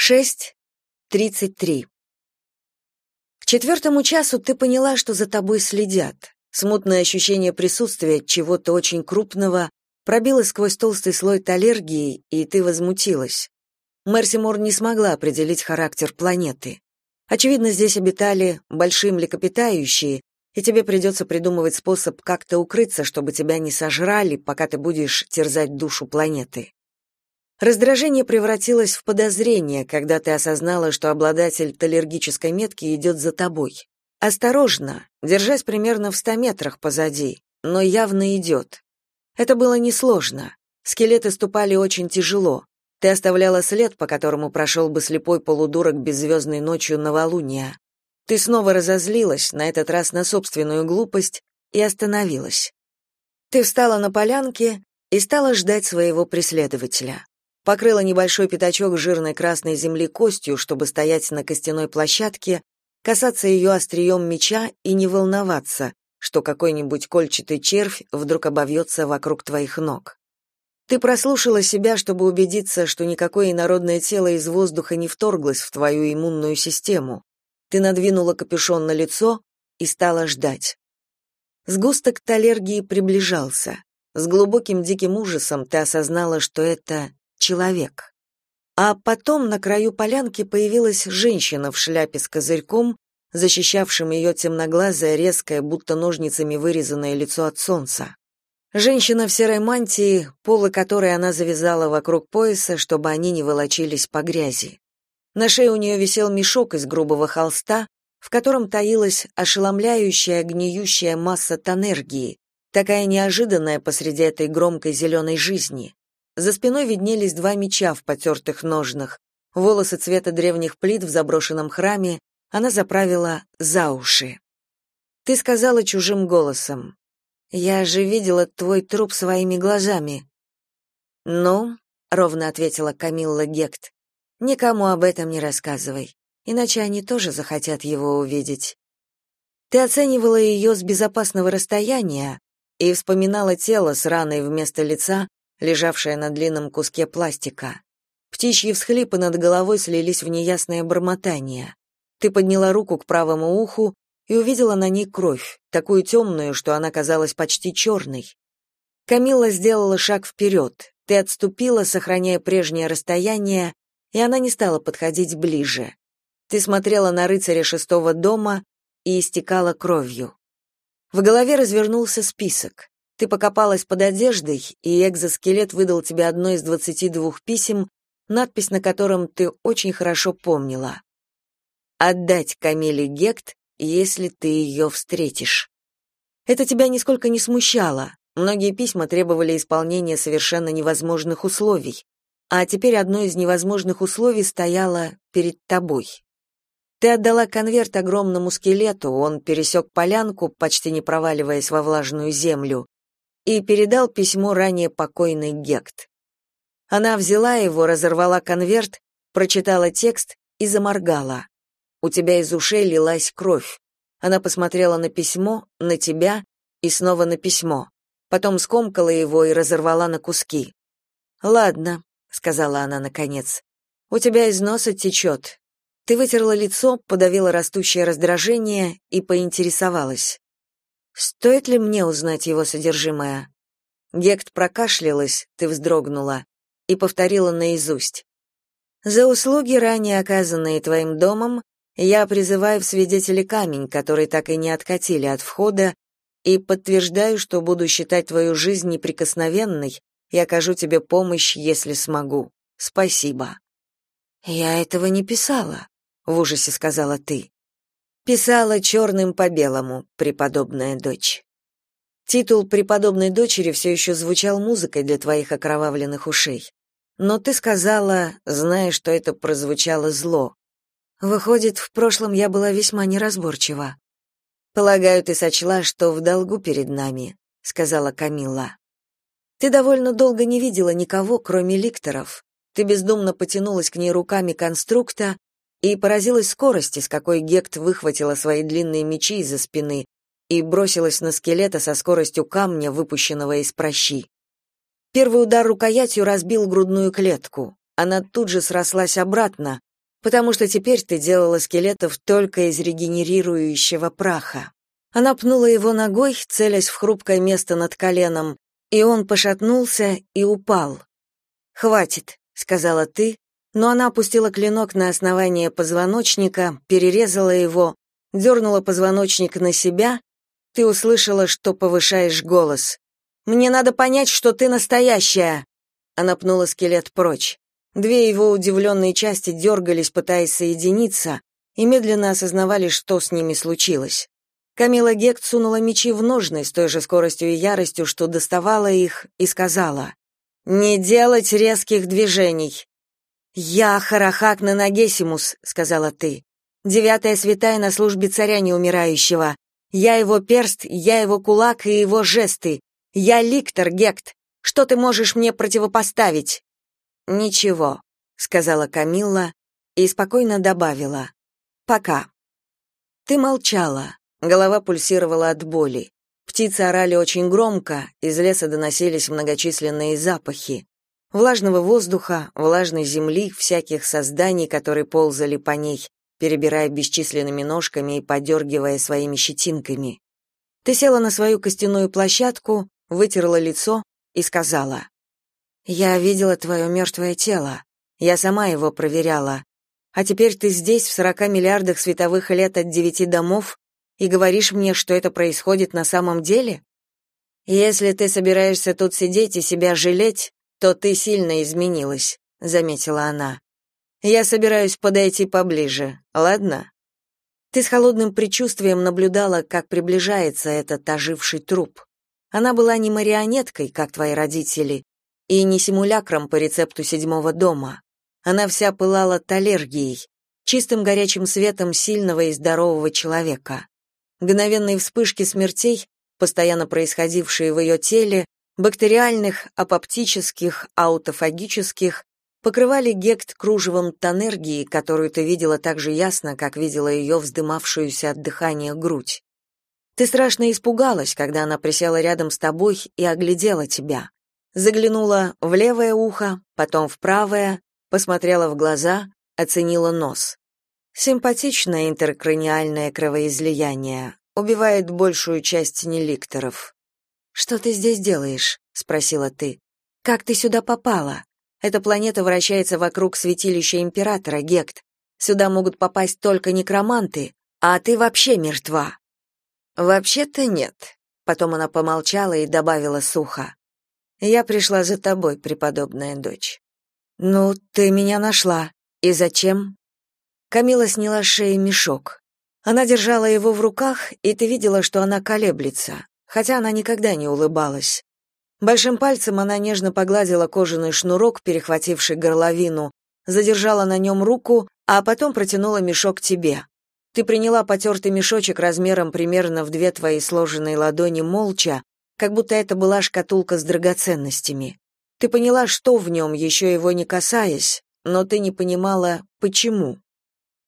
6.33 К четвертому часу ты поняла, что за тобой следят. Смутное ощущение присутствия чего-то очень крупного пробилось сквозь толстый слой талергии, и ты возмутилась. Мерси Мор не смогла определить характер планеты. Очевидно, здесь обитали большие млекопитающие, и тебе придется придумывать способ как-то укрыться, чтобы тебя не сожрали, пока ты будешь терзать душу планеты. Раздражение превратилось в подозрение, когда ты осознала, что обладатель талергической метки идет за тобой. Осторожно, держась примерно в ста метрах позади, но явно идет. Это было несложно. Скелеты ступали очень тяжело. Ты оставляла след, по которому прошел бы слепой полудурок беззвездной ночью новолуния. Ты снова разозлилась, на этот раз на собственную глупость, и остановилась. Ты встала на полянке и стала ждать своего преследователя покрыла небольшой пятачок жирной красной земли костью, чтобы стоять на костяной площадке, касаться ее острием меча и не волноваться, что какой-нибудь кольчатый червь вдруг обовьется вокруг твоих ног. Ты прослушала себя, чтобы убедиться, что никакое инородное тело из воздуха не вторглось в твою иммунную систему. Ты надвинула капюшон на лицо и стала ждать. Сгусток талергии приближался. С глубоким диким ужасом ты осознала, что это человек. А потом на краю полянки появилась женщина в шляпе с козырьком, защищавшим ее темноглазое, резкое, будто ножницами вырезанное лицо от солнца. Женщина в серой мантии, полы которой она завязала вокруг пояса, чтобы они не волочились по грязи. На шее у нее висел мешок из грубого холста, в котором таилась ошеломляющая, гниющая масса тонергии, такая неожиданная посреди этой громкой зеленой жизни. За спиной виднелись два меча в потертых ножнах. Волосы цвета древних плит в заброшенном храме она заправила за уши. Ты сказала чужим голосом: "Я же видела твой труп своими глазами". "Ну", ровно ответила Камилла Гект. "Никому об этом не рассказывай, иначе они тоже захотят его увидеть". Ты оценивала ее с безопасного расстояния и вспоминала тело с раной вместо лица, лежавшая на длинном куске пластика. Птичьи всхлипы над головой слились в неясное бормотание. Ты подняла руку к правому уху и увидела на ней кровь, такую темную, что она казалась почти черной. Камилла сделала шаг вперед. Ты отступила, сохраняя прежнее расстояние, и она не стала подходить ближе. Ты смотрела на рыцаря шестого дома и истекала кровью. В голове развернулся список. Ты покопалась под одеждой, и экзоскелет выдал тебе одно из двадцати двух писем, надпись на котором ты очень хорошо помнила. «Отдать Камиле Гект, если ты ее встретишь». Это тебя нисколько не смущало. Многие письма требовали исполнения совершенно невозможных условий, а теперь одно из невозможных условий стояло перед тобой. Ты отдала конверт огромному скелету, он пересек полянку, почти не проваливаясь во влажную землю, и передал письмо ранее покойной Гект. Она взяла его, разорвала конверт, прочитала текст и заморгала. У тебя из ушей лилась кровь. Она посмотрела на письмо, на тебя и снова на письмо. Потом скомкала его и разорвала на куски. «Ладно», — сказала она наконец, — «у тебя из носа течет». Ты вытерла лицо, подавила растущее раздражение и поинтересовалась. Стоит ли мне узнать его содержимое? Гект прокашлялась, ты вздрогнула и повторила наизусть. За услуги, ранее оказанные твоим домом, я призываю в свидетели камень, который так и не откатили от входа, и подтверждаю, что буду считать твою жизнь неприкосновенной и окажу тебе помощь, если смогу. Спасибо. Я этого не писала, в ужасе сказала ты. Писала черным по белому, преподобная дочь. Титул преподобной дочери все еще звучал музыкой для твоих окровавленных ушей. Но ты сказала, зная, что это прозвучало зло. Выходит, в прошлом я была весьма неразборчива. Полагаю, ты сочла, что в долгу перед нами, сказала Камилла. Ты довольно долго не видела никого, кроме ликторов. Ты бездумно потянулась к ней руками конструкта, и поразилась скорости, с какой Гект выхватила свои длинные мечи из-за спины и бросилась на скелета со скоростью камня, выпущенного из прощи. Первый удар рукоятью разбил грудную клетку. Она тут же срослась обратно, потому что теперь ты делала скелетов только из регенерирующего праха. Она пнула его ногой, целясь в хрупкое место над коленом, и он пошатнулся и упал. «Хватит», — сказала ты, но она опустила клинок на основание позвоночника, перерезала его, дернула позвоночник на себя. Ты услышала, что повышаешь голос. «Мне надо понять, что ты настоящая!» Она пнула скелет прочь. Две его удивленные части дергались, пытаясь соединиться, и медленно осознавали, что с ними случилось. Камила Гект сунула мечи в ножны с той же скоростью и яростью, что доставала их, и сказала, «Не делать резких движений!» «Я Харахак Нанагесимус», — сказала ты. «Девятая святая на службе царя неумирающего. Я его перст, я его кулак и его жесты. Я Ликтор, Гект. Что ты можешь мне противопоставить?» «Ничего», — сказала Камилла и спокойно добавила. «Пока». Ты молчала, голова пульсировала от боли. Птицы орали очень громко, из леса доносились многочисленные запахи. Влажного воздуха, влажной земли, всяких созданий, которые ползали по ней, перебирая бесчисленными ножками и подергивая своими щетинками. Ты села на свою костяную площадку, вытерла лицо и сказала, я видела твое мертвое тело. Я сама его проверяла. А теперь ты здесь, в сорока миллиардах световых лет от девяти домов, и говоришь мне, что это происходит на самом деле? Если ты собираешься тут сидеть и себя жалеть, то ты сильно изменилась, заметила она. Я собираюсь подойти поближе. Ладно? Ты с холодным предчувствием наблюдала, как приближается этот оживший труп. Она была не марионеткой, как твои родители, и не симулякром по рецепту седьмого дома. Она вся пылала талергией, чистым горячим светом сильного и здорового человека. Мгновенные вспышки смертей, постоянно происходившие в ее теле, бактериальных, апоптических, аутофагических, покрывали гект кружевом тонергии, которую ты видела так же ясно, как видела ее вздымавшуюся от дыхания грудь. Ты страшно испугалась, когда она присела рядом с тобой и оглядела тебя. Заглянула в левое ухо, потом в правое, посмотрела в глаза, оценила нос. Симпатичное интеркраниальное кровоизлияние. Убивает большую часть неликторов. «Что ты здесь делаешь?» — спросила ты. «Как ты сюда попала? Эта планета вращается вокруг святилища Императора, Гект. Сюда могут попасть только некроманты, а ты вообще мертва». «Вообще-то нет». Потом она помолчала и добавила сухо. Я пришла за тобой, преподобная дочь. Ну, ты меня нашла. И зачем? Камила сняла с шеи мешок. Она держала его в руках, и ты видела, что она колеблется, хотя она никогда не улыбалась. Большим пальцем она нежно погладила кожаный шнурок, перехвативший горловину, задержала на нем руку, а потом протянула мешок тебе. Ты приняла потертый мешочек размером примерно в две твои сложенные ладони молча, как будто это была шкатулка с драгоценностями. Ты поняла, что в нем, еще его не касаясь, но ты не понимала, почему.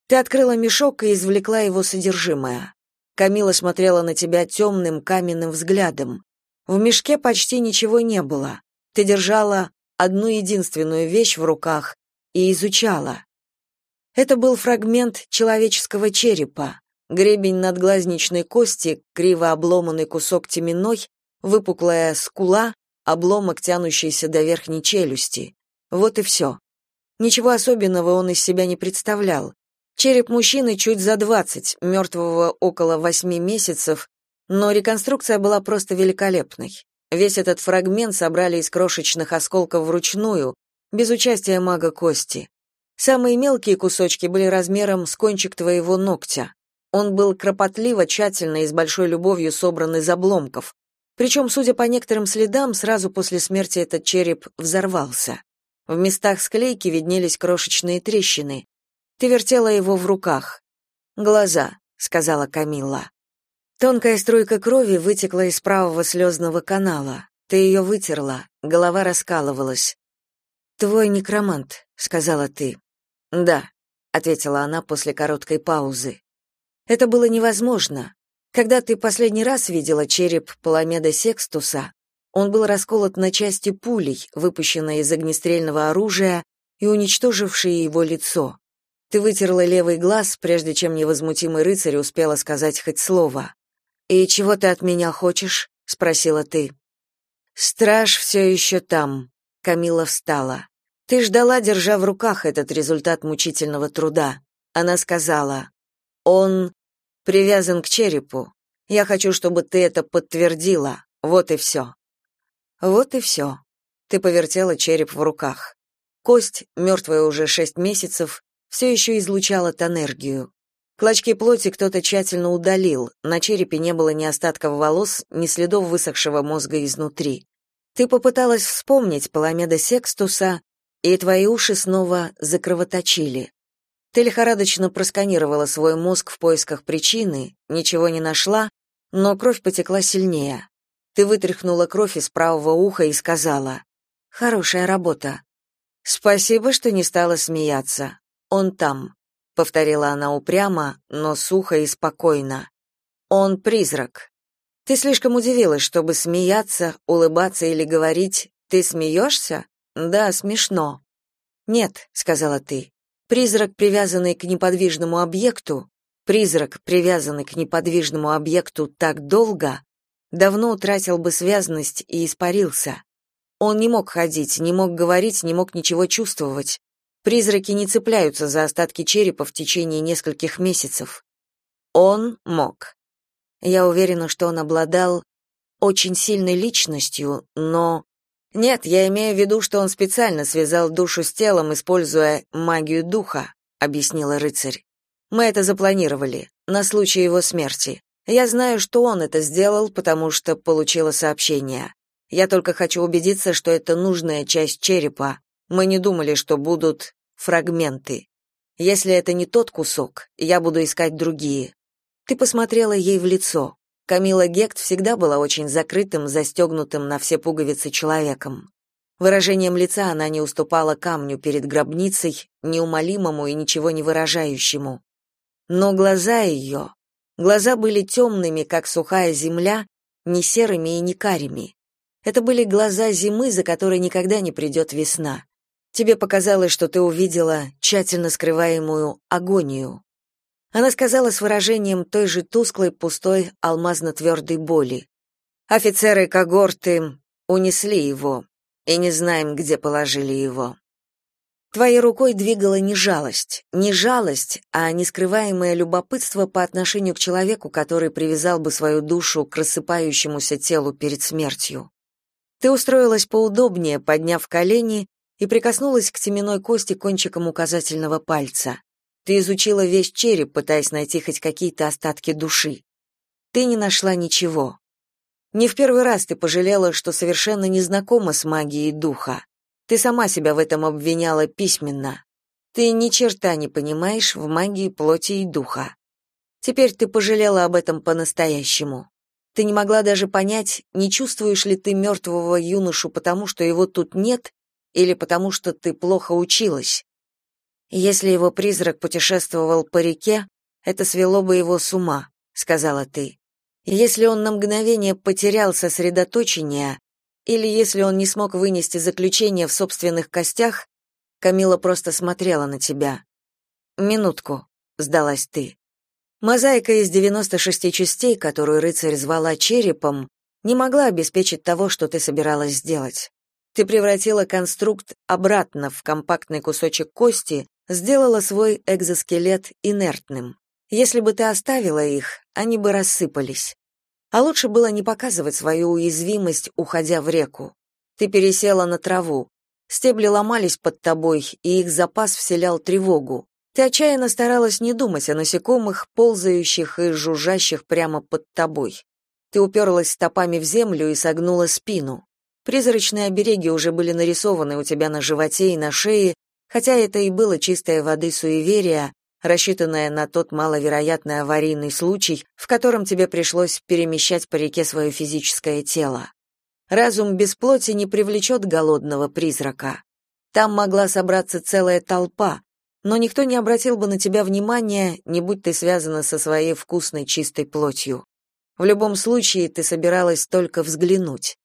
Ты открыла мешок и извлекла его содержимое. Камила смотрела на тебя темным каменным взглядом. В мешке почти ничего не было. Ты держала одну единственную вещь в руках и изучала. Это был фрагмент человеческого черепа, гребень надглазничной кости, криво обломанный кусок теменной выпуклая скула, обломок, тянущийся до верхней челюсти. Вот и все. Ничего особенного он из себя не представлял. Череп мужчины чуть за двадцать, мертвого около восьми месяцев, но реконструкция была просто великолепной. Весь этот фрагмент собрали из крошечных осколков вручную, без участия мага кости. Самые мелкие кусочки были размером с кончик твоего ногтя. Он был кропотливо, тщательно и с большой любовью собран из обломков, причем, судя по некоторым следам, сразу после смерти этот череп взорвался. В местах склейки виднелись крошечные трещины. Ты вертела его в руках. «Глаза», — сказала Камилла. Тонкая струйка крови вытекла из правого слезного канала. Ты ее вытерла, голова раскалывалась. «Твой некромант», — сказала ты. «Да», — ответила она после короткой паузы. Это было невозможно. Когда ты последний раз видела череп Паламеда Секстуса, он был расколот на части пулей, выпущенной из огнестрельного оружия и уничтожившей его лицо. Ты вытерла левый глаз, прежде чем невозмутимый рыцарь успела сказать хоть слово. «И чего ты от меня хочешь?» — спросила ты. «Страж все еще там», — Камила встала. «Ты ждала, держа в руках этот результат мучительного труда». Она сказала, «Он привязан к черепу. Я хочу, чтобы ты это подтвердила. Вот и все». «Вот и все». Ты повертела череп в руках. Кость, мертвая уже шесть месяцев, все еще излучала энергию. Клочки плоти кто-то тщательно удалил, на черепе не было ни остатков волос, ни следов высохшего мозга изнутри. Ты попыталась вспомнить Паламеда Секстуса, и твои уши снова закровоточили. Ты лихорадочно просканировала свой мозг в поисках причины, ничего не нашла, но кровь потекла сильнее. Ты вытряхнула кровь из правого уха и сказала «Хорошая работа». «Спасибо, что не стала смеяться. Он там, повторила она упрямо, но сухо и спокойно. Он призрак. Ты слишком удивилась, чтобы смеяться, улыбаться или говорить: "Ты смеешься?» Да, смешно. Нет, сказала ты. Призрак, привязанный к неподвижному объекту, призрак, привязанный к неподвижному объекту так долго, давно утратил бы связность и испарился. Он не мог ходить, не мог говорить, не мог ничего чувствовать. Призраки не цепляются за остатки черепа в течение нескольких месяцев. Он мог. Я уверена, что он обладал очень сильной личностью, но нет, я имею в виду, что он специально связал душу с телом, используя магию духа, объяснила рыцарь. Мы это запланировали на случай его смерти. Я знаю, что он это сделал, потому что получила сообщение. Я только хочу убедиться, что это нужная часть черепа, мы не думали, что будут фрагменты. Если это не тот кусок, я буду искать другие. Ты посмотрела ей в лицо. Камила Гект всегда была очень закрытым, застегнутым на все пуговицы человеком. Выражением лица она не уступала камню перед гробницей, неумолимому и ничего не выражающему. Но глаза ее, глаза были темными, как сухая земля, не серыми и не карими. Это были глаза зимы, за которой никогда не придет весна. Тебе показалось, что ты увидела тщательно скрываемую агонию. Она сказала с выражением той же тусклой, пустой, алмазно-твердой боли. Офицеры когорты унесли его, и не знаем, где положили его. Твоей рукой двигала не жалость, не жалость, а нескрываемое любопытство по отношению к человеку, который привязал бы свою душу к рассыпающемуся телу перед смертью. Ты устроилась поудобнее, подняв колени, и прикоснулась к теменной кости кончиком указательного пальца. Ты изучила весь череп, пытаясь найти хоть какие-то остатки души. Ты не нашла ничего. Не в первый раз ты пожалела, что совершенно не знакома с магией духа. Ты сама себя в этом обвиняла письменно. Ты ни черта не понимаешь в магии плоти и духа. Теперь ты пожалела об этом по-настоящему. Ты не могла даже понять, не чувствуешь ли ты мертвого юношу потому, что его тут нет, или потому что ты плохо училась. Если его призрак путешествовал по реке, это свело бы его с ума, сказала ты. Если он на мгновение потерял сосредоточение, или если он не смог вынести заключение в собственных костях, Камила просто смотрела на тебя. Минутку, сдалась ты. Мозаика из 96 частей, которую рыцарь звала черепом, не могла обеспечить того, что ты собиралась сделать. Ты превратила конструкт обратно в компактный кусочек кости, сделала свой экзоскелет инертным. Если бы ты оставила их, они бы рассыпались. А лучше было не показывать свою уязвимость, уходя в реку. Ты пересела на траву. Стебли ломались под тобой, и их запас вселял тревогу. Ты отчаянно старалась не думать о насекомых, ползающих и жужжащих прямо под тобой. Ты уперлась стопами в землю и согнула спину. Призрачные обереги уже были нарисованы у тебя на животе и на шее, хотя это и было чистой воды суеверия, рассчитанное на тот маловероятный аварийный случай, в котором тебе пришлось перемещать по реке свое физическое тело. Разум без плоти не привлечет голодного призрака. Там могла собраться целая толпа, но никто не обратил бы на тебя внимания, не будь ты связана со своей вкусной чистой плотью. В любом случае ты собиралась только взглянуть.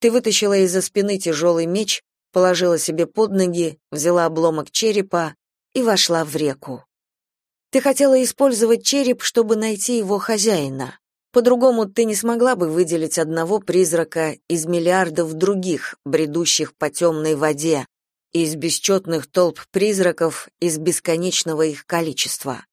Ты вытащила из-за спины тяжелый меч, положила себе под ноги, взяла обломок черепа и вошла в реку. Ты хотела использовать череп, чтобы найти его хозяина. По-другому ты не смогла бы выделить одного призрака из миллиардов других, бредущих по темной воде, из бесчетных толп призраков, из бесконечного их количества.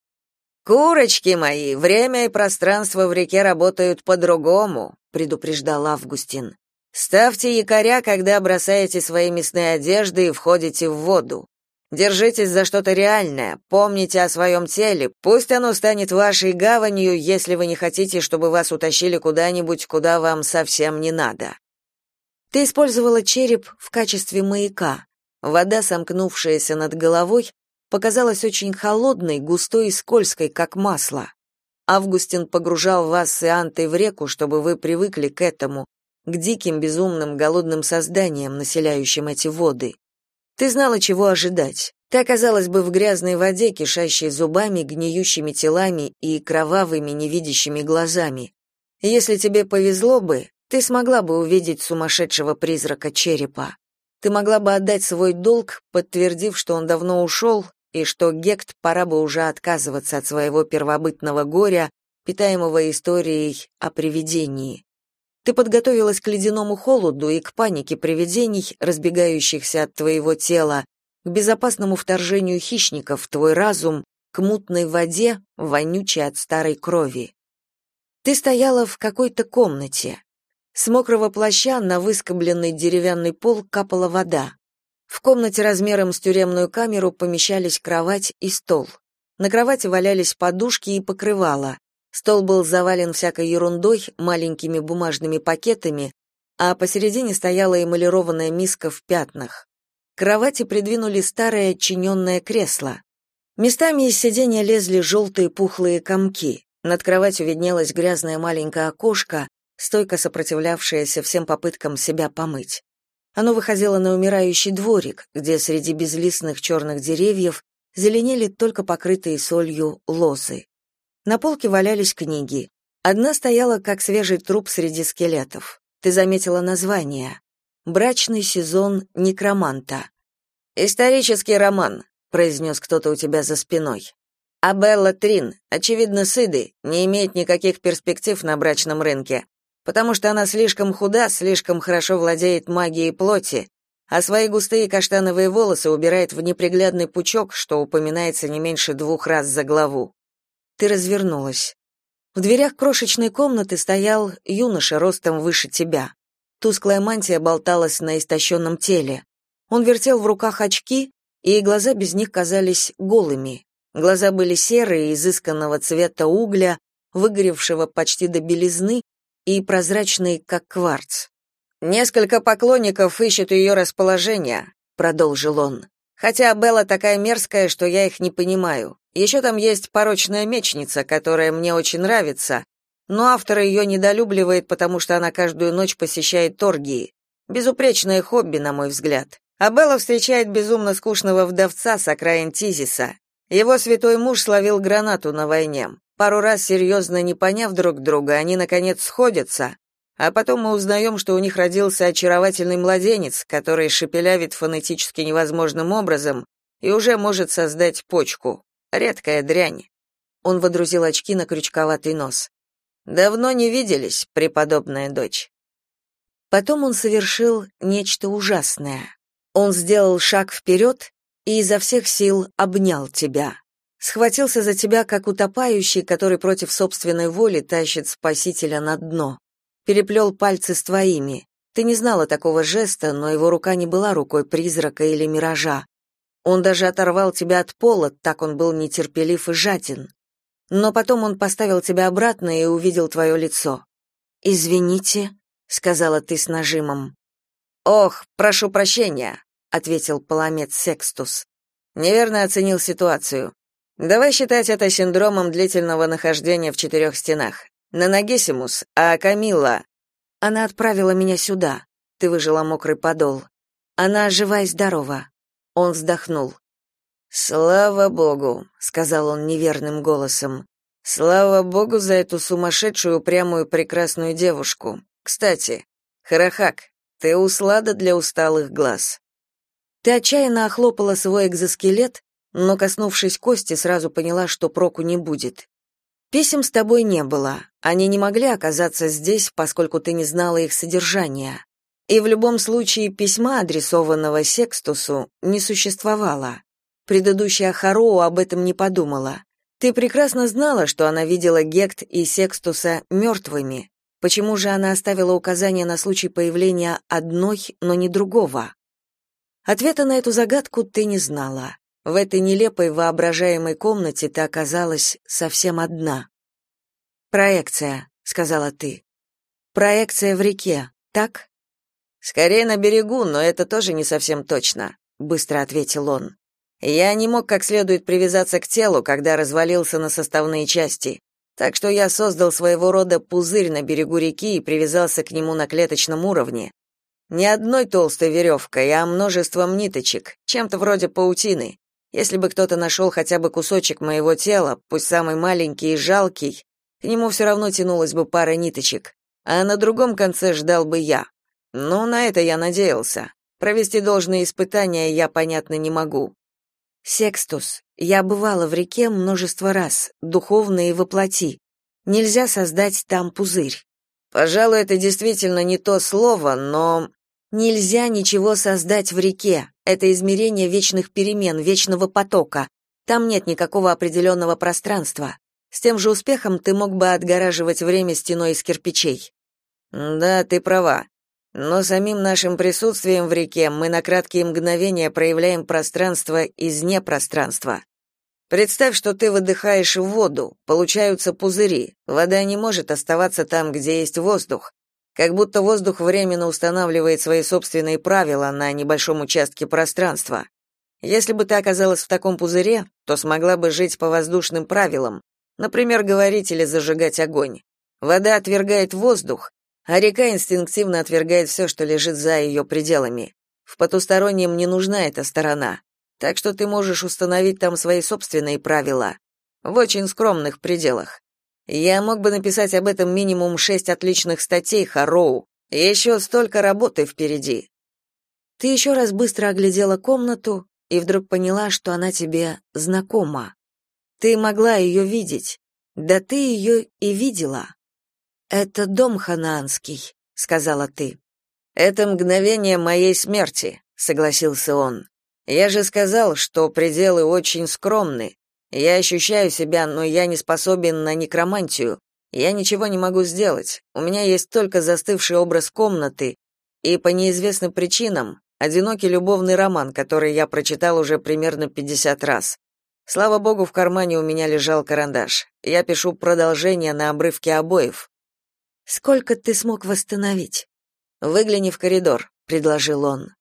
«Курочки мои, время и пространство в реке работают по-другому», — предупреждал Августин. «Ставьте якоря, когда бросаете свои мясные одежды и входите в воду. Держитесь за что-то реальное, помните о своем теле, пусть оно станет вашей гаванью, если вы не хотите, чтобы вас утащили куда-нибудь, куда вам совсем не надо. Ты использовала череп в качестве маяка. Вода, сомкнувшаяся над головой, показалась очень холодной, густой и скользкой, как масло. Августин погружал вас с Иантой в реку, чтобы вы привыкли к этому, к диким, безумным, голодным созданиям, населяющим эти воды. Ты знала, чего ожидать. Ты оказалась бы в грязной воде, кишащей зубами, гниющими телами и кровавыми невидящими глазами. Если тебе повезло бы, ты смогла бы увидеть сумасшедшего призрака черепа. Ты могла бы отдать свой долг, подтвердив, что он давно ушел, и что Гект пора бы уже отказываться от своего первобытного горя, питаемого историей о привидении. Ты подготовилась к ледяному холоду и к панике привидений, разбегающихся от твоего тела, к безопасному вторжению хищников в твой разум, к мутной воде, вонючей от старой крови. Ты стояла в какой-то комнате. С мокрого плаща на выскобленный деревянный пол капала вода. В комнате размером с тюремную камеру помещались кровать и стол. На кровати валялись подушки и покрывала. Стол был завален всякой ерундой, маленькими бумажными пакетами, а посередине стояла эмалированная миска в пятнах. К кровати придвинули старое чиненное кресло. Местами из сиденья лезли желтые пухлые комки. Над кроватью виднелось грязное маленькое окошко, стойко сопротивлявшееся всем попыткам себя помыть. Оно выходило на умирающий дворик, где среди безлистных черных деревьев зеленели только покрытые солью лозы. На полке валялись книги. Одна стояла как свежий труп среди скелетов. Ты заметила название. Брачный сезон некроманта. Исторический роман, произнес кто-то у тебя за спиной. А Белла Трин, очевидно, сыды, не имеет никаких перспектив на брачном рынке, потому что она слишком худа, слишком хорошо владеет магией плоти, а свои густые каштановые волосы убирает в неприглядный пучок, что упоминается не меньше двух раз за главу. Ты развернулась. В дверях крошечной комнаты стоял юноша ростом выше тебя. Тусклая мантия болталась на истощенном теле. Он вертел в руках очки, и глаза без них казались голыми. Глаза были серые, изысканного цвета угля, выгоревшего почти до белизны и прозрачные, как кварц. «Несколько поклонников ищут ее расположение», — продолжил он. «Хотя Белла такая мерзкая, что я их не понимаю. Еще там есть порочная мечница, которая мне очень нравится, но автор ее недолюбливает, потому что она каждую ночь посещает торгии. Безупречное хобби, на мой взгляд. А Белла встречает безумно скучного вдовца с окраин Тизиса. Его святой муж словил гранату на войне. Пару раз серьезно не поняв друг друга, они, наконец, сходятся. А потом мы узнаем, что у них родился очаровательный младенец, который шепелявит фонетически невозможным образом и уже может создать почку. Редкая дрянь. Он водрузил очки на крючковатый нос. Давно не виделись, преподобная дочь. Потом он совершил нечто ужасное. Он сделал шаг вперед и изо всех сил обнял тебя. Схватился за тебя, как утопающий, который против собственной воли тащит спасителя на дно. Переплел пальцы с твоими. Ты не знала такого жеста, но его рука не была рукой призрака или миража. Он даже оторвал тебя от пола, так он был нетерпелив и жаден. Но потом он поставил тебя обратно и увидел твое лицо. «Извините», — сказала ты с нажимом. «Ох, прошу прощения», — ответил Паламет Секстус. «Неверно оценил ситуацию. Давай считать это синдромом длительного нахождения в четырех стенах. Нанагесимус, а Камилла...» «Она отправила меня сюда», — ты выжила мокрый подол. «Она жива и здорова. Он вздохнул. «Слава Богу», — сказал он неверным голосом. «Слава Богу за эту сумасшедшую, упрямую, прекрасную девушку. Кстати, Харахак, ты услада для усталых глаз». Ты отчаянно охлопала свой экзоскелет, но, коснувшись кости, сразу поняла, что проку не будет. Писем с тобой не было. Они не могли оказаться здесь, поскольку ты не знала их содержания. И в любом случае письма, адресованного Секстусу, не существовало. Предыдущая Хароу об этом не подумала. Ты прекрасно знала, что она видела Гект и Секстуса мертвыми. Почему же она оставила указание на случай появления одной, но не другого? Ответа на эту загадку ты не знала. В этой нелепой воображаемой комнате ты оказалась совсем одна. «Проекция», — сказала ты. «Проекция в реке, так?» «Скорее на берегу, но это тоже не совсем точно», — быстро ответил он. «Я не мог как следует привязаться к телу, когда развалился на составные части, так что я создал своего рода пузырь на берегу реки и привязался к нему на клеточном уровне. Не одной толстой веревкой, а множеством ниточек, чем-то вроде паутины. Если бы кто-то нашел хотя бы кусочек моего тела, пусть самый маленький и жалкий, к нему все равно тянулась бы пара ниточек, а на другом конце ждал бы я. Ну, на это я надеялся. Провести должные испытания я, понятно, не могу. Секстус, я бывала в реке множество раз, духовно и воплоти. Нельзя создать там пузырь. Пожалуй, это действительно не то слово, но нельзя ничего создать в реке. Это измерение вечных перемен, вечного потока. Там нет никакого определенного пространства. С тем же успехом ты мог бы отгораживать время стеной из кирпичей. Да, ты права. Но самим нашим присутствием в реке мы на краткие мгновения проявляем пространство из непространства. Представь, что ты выдыхаешь в воду, получаются пузыри. Вода не может оставаться там, где есть воздух. Как будто воздух временно устанавливает свои собственные правила на небольшом участке пространства. Если бы ты оказалась в таком пузыре, то смогла бы жить по воздушным правилам, например, говорить или зажигать огонь. Вода отвергает воздух, а река инстинктивно отвергает все, что лежит за ее пределами. В потустороннем не нужна эта сторона, так что ты можешь установить там свои собственные правила, в очень скромных пределах. Я мог бы написать об этом минимум шесть отличных статей, Хароу, еще столько работы впереди. Ты еще раз быстро оглядела комнату и вдруг поняла, что она тебе знакома. Ты могла ее видеть, да ты ее и видела. Это дом ханаанский, сказала ты. Это мгновение моей смерти, согласился он. Я же сказал, что пределы очень скромны. Я ощущаю себя, но я не способен на некромантию. Я ничего не могу сделать. У меня есть только застывший образ комнаты и по неизвестным причинам одинокий любовный роман, который я прочитал уже примерно 50 раз. Слава богу, в кармане у меня лежал карандаш. Я пишу продолжение на обрывке обоев. Сколько ты смог восстановить? Выгляни в коридор, предложил он.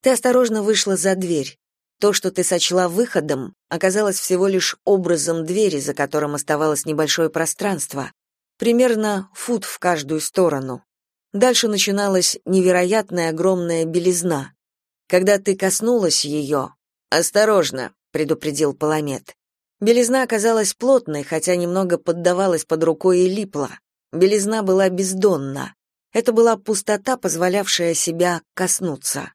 Ты осторожно вышла за дверь. То, что ты сочла выходом, оказалось всего лишь образом двери, за которым оставалось небольшое пространство, примерно фут в каждую сторону. Дальше начиналась невероятная огромная белизна. Когда ты коснулась ее... «Осторожно», — предупредил Паламет. Белизна оказалась плотной, хотя немного поддавалась под рукой и липла. Белизна была бездонна. Это была пустота, позволявшая себя коснуться.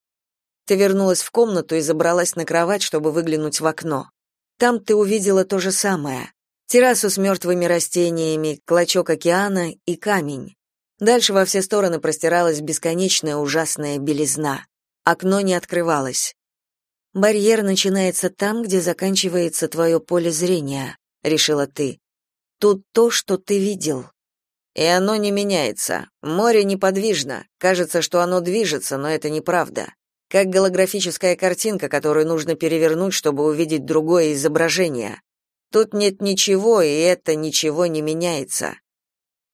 Ты вернулась в комнату и забралась на кровать, чтобы выглянуть в окно. Там ты увидела то же самое. Террасу с мертвыми растениями, клочок океана и камень. Дальше во все стороны простиралась бесконечная ужасная белизна. Окно не открывалось. Барьер начинается там, где заканчивается твое поле зрения, решила ты. Тут то, что ты видел. И оно не меняется. Море неподвижно. Кажется, что оно движется, но это неправда. Как голографическая картинка, которую нужно перевернуть, чтобы увидеть другое изображение. Тут нет ничего, и это ничего не меняется.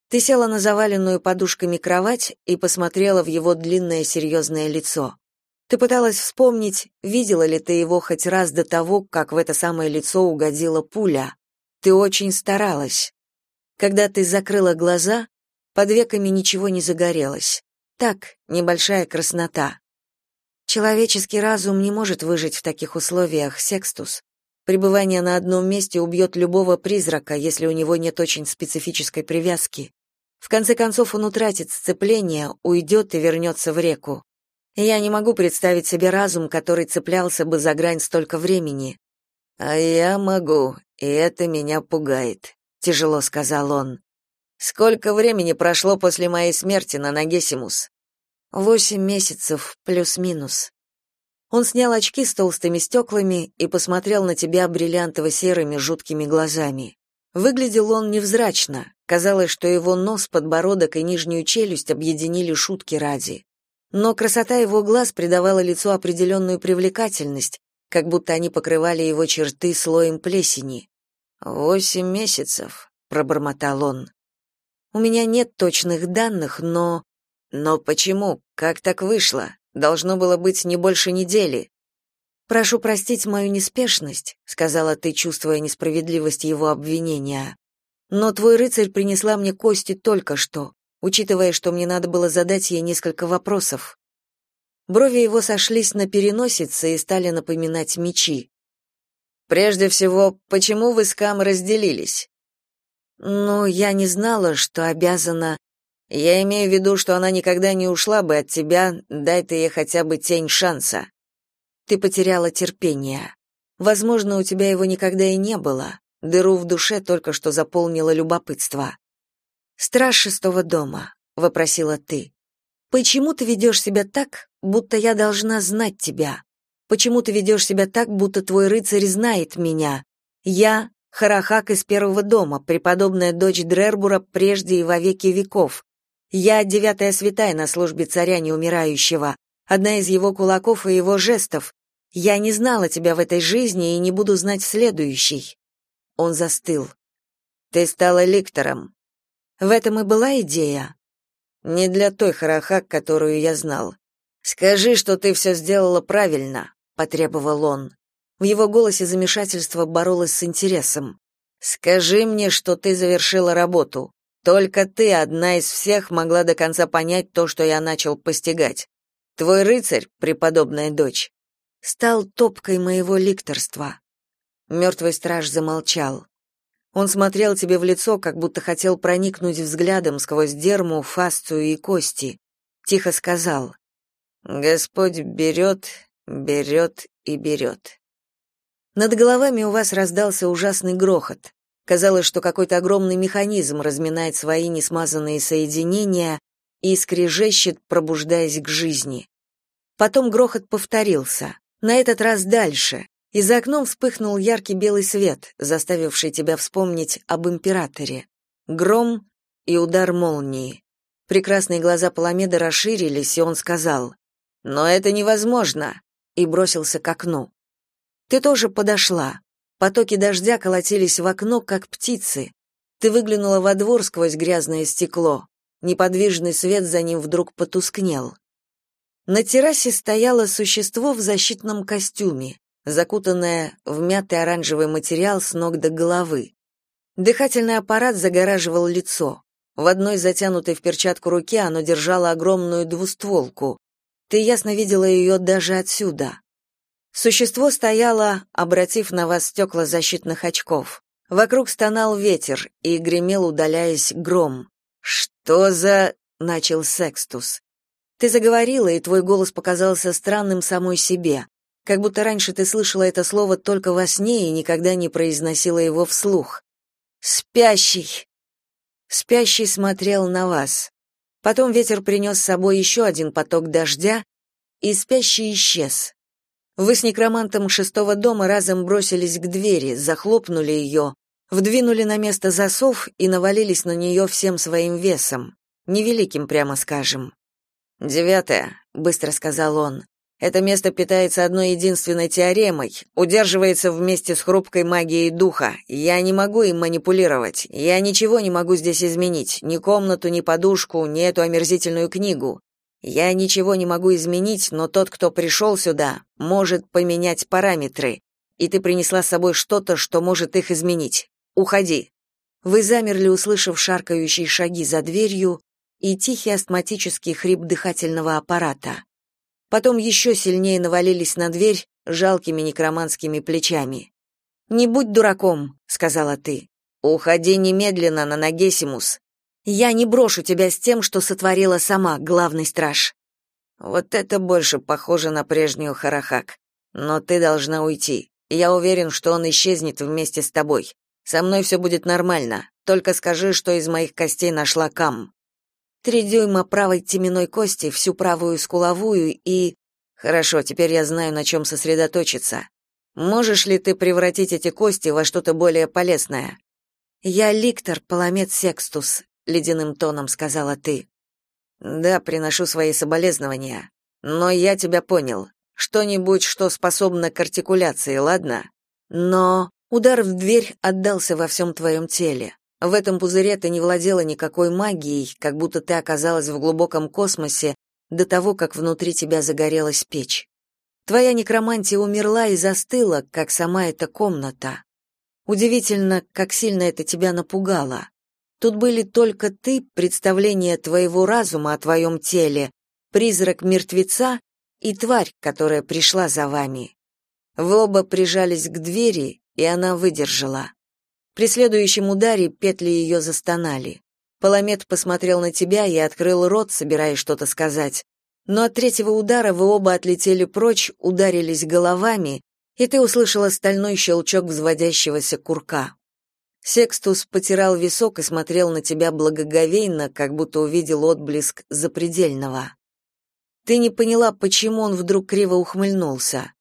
Ты села на заваленную подушками кровать и посмотрела в его длинное серьезное лицо. Ты пыталась вспомнить, видела ли ты его хоть раз до того, как в это самое лицо угодила пуля. Ты очень старалась. Когда ты закрыла глаза, под веками ничего не загорелось. Так, небольшая краснота. Человеческий разум не может выжить в таких условиях, Секстус. Пребывание на одном месте убьет любого призрака, если у него нет очень специфической привязки. В конце концов он утратит сцепление, уйдет и вернется в реку. Я не могу представить себе разум, который цеплялся бы за грань столько времени. А я могу, и это меня пугает, тяжело сказал он. Сколько времени прошло после моей смерти на Нагесимус? Восемь месяцев плюс-минус. Он снял очки с толстыми стеклами и посмотрел на тебя бриллиантово-серыми жуткими глазами. Выглядел он невзрачно. Казалось, что его нос, подбородок и нижнюю челюсть объединили шутки ради. Но красота его глаз придавала лицу определенную привлекательность, как будто они покрывали его черты слоем плесени. «Восемь месяцев», — пробормотал он. «У меня нет точных данных, но...» «Но почему? Как так вышло? Должно было быть не больше недели». «Прошу простить мою неспешность», — сказала ты, чувствуя несправедливость его обвинения. «Но твой рыцарь принесла мне кости только что, учитывая, что мне надо было задать ей несколько вопросов. Брови его сошлись на переносице и стали напоминать мечи. Прежде всего, почему вы с Кам разделились? Ну, я не знала, что обязана. Я имею в виду, что она никогда не ушла бы от тебя, дай ты ей хотя бы тень шанса. Ты потеряла терпение. Возможно, у тебя его никогда и не было. Дыру в душе только что заполнило любопытство. Страж шестого дома, вопросила ты. Почему ты ведешь себя так, будто я должна знать тебя? Почему ты ведешь себя так, будто твой рыцарь знает меня? Я Харахак из первого дома, преподобная дочь Дрербура прежде и во веки веков. Я девятая святая на службе царя неумирающего, одна из его кулаков и его жестов. Я не знала тебя в этой жизни и не буду знать следующей. Он застыл. Ты стала ликтором. В этом и была идея. Не для той Харахак, которую я знал. Скажи, что ты все сделала правильно, потребовал он. В его голосе замешательство боролось с интересом. Скажи мне, что ты завершила работу. Только ты одна из всех могла до конца понять то, что я начал постигать. Твой рыцарь, преподобная дочь, стал топкой моего ликторства. Мертвый страж замолчал. Он смотрел тебе в лицо, как будто хотел проникнуть взглядом сквозь дерму, фасцию и кости. Тихо сказал: "Господь берет, берет и берет». Над головами у вас раздался ужасный грохот. Казалось, что какой-то огромный механизм разминает свои несмазанные соединения и скрежещет, пробуждаясь к жизни. Потом грохот повторился, на этот раз дальше, и за окном вспыхнул яркий белый свет, заставивший тебя вспомнить об императоре. Гром и удар молнии. Прекрасные глаза Паламеда расширились, и он сказал «Но это невозможно!» и бросился к окну. Ты тоже подошла. Потоки дождя колотились в окно, как птицы. Ты выглянула во двор сквозь грязное стекло. Неподвижный свет за ним вдруг потускнел. На террасе стояло существо в защитном костюме закутанная в мятый оранжевый материал с ног до головы. Дыхательный аппарат загораживал лицо. В одной затянутой в перчатку руке оно держало огромную двустволку. Ты ясно видела ее даже отсюда. Существо стояло, обратив на вас стекла защитных очков. Вокруг стонал ветер и гремел, удаляясь, гром. «Что за...» — начал Секстус. Ты заговорила, и твой голос показался странным самой себе как будто раньше ты слышала это слово только во сне и никогда не произносила его вслух. Спящий. Спящий смотрел на вас. Потом ветер принес с собой еще один поток дождя, и спящий исчез. Вы с некромантом шестого дома разом бросились к двери, захлопнули ее, вдвинули на место засов и навалились на нее всем своим весом, невеликим, прямо скажем. «Девятое», — быстро сказал он. Это место питается одной единственной теоремой, удерживается вместе с хрупкой магией духа. Я не могу им манипулировать. Я ничего не могу здесь изменить, ни комнату, ни подушку, ни эту омерзительную книгу. Я ничего не могу изменить, но тот, кто пришел сюда, может поменять параметры. И ты принесла с собой что-то, что может их изменить. Уходи. Вы замерли, услышав шаркающие шаги за дверью и тихий астматический хрип дыхательного аппарата потом еще сильнее навалились на дверь жалкими некроманскими плечами. «Не будь дураком», — сказала ты. «Уходи немедленно на Нагесимус. Я не брошу тебя с тем, что сотворила сама, главный страж». «Вот это больше похоже на прежнюю Харахак. Но ты должна уйти. Я уверен, что он исчезнет вместе с тобой. Со мной все будет нормально. Только скажи, что из моих костей нашла Кам. Три дюйма правой теменной кости, всю правую скуловую и... Хорошо, теперь я знаю, на чем сосредоточиться. Можешь ли ты превратить эти кости во что-то более полезное? Я ликтор, паламет секстус, ледяным тоном сказала ты. Да, приношу свои соболезнования. Но я тебя понял. Что-нибудь, что способно к артикуляции, ладно? Но удар в дверь отдался во всем твоем теле. В этом пузыре ты не владела никакой магией, как будто ты оказалась в глубоком космосе до того, как внутри тебя загорелась печь. Твоя некромантия умерла и застыла, как сама эта комната. Удивительно, как сильно это тебя напугало. Тут были только ты, представление твоего разума о твоем теле, призрак мертвеца и тварь, которая пришла за вами. Вы оба прижались к двери, и она выдержала. При следующем ударе петли ее застонали. Паламет посмотрел на тебя и открыл рот, собираясь что-то сказать. Но от третьего удара вы оба отлетели прочь, ударились головами, и ты услышала стальной щелчок взводящегося курка. Секстус потирал висок и смотрел на тебя благоговейно, как будто увидел отблеск запредельного. Ты не поняла, почему он вдруг криво ухмыльнулся.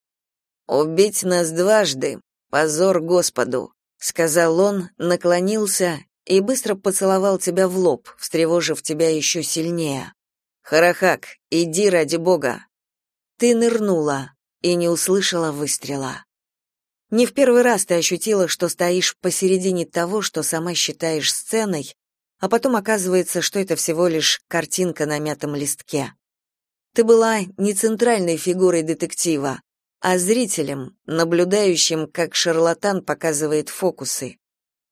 «Убить нас дважды — позор Господу», — сказал он, наклонился и быстро поцеловал тебя в лоб, встревожив тебя еще сильнее. «Харахак, иди ради бога!» Ты нырнула и не услышала выстрела. Не в первый раз ты ощутила, что стоишь посередине того, что сама считаешь сценой, а потом оказывается, что это всего лишь картинка на мятом листке. Ты была не центральной фигурой детектива, а зрителем, наблюдающим, как шарлатан показывает фокусы.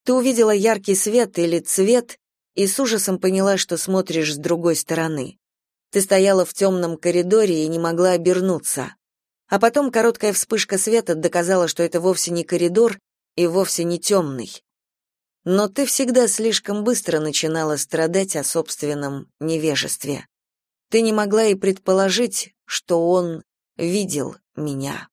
Ты увидела яркий свет или цвет и с ужасом поняла, что смотришь с другой стороны. Ты стояла в темном коридоре и не могла обернуться. А потом короткая вспышка света доказала, что это вовсе не коридор и вовсе не темный. Но ты всегда слишком быстро начинала страдать о собственном невежестве. Ты не могла и предположить, что он видел меня.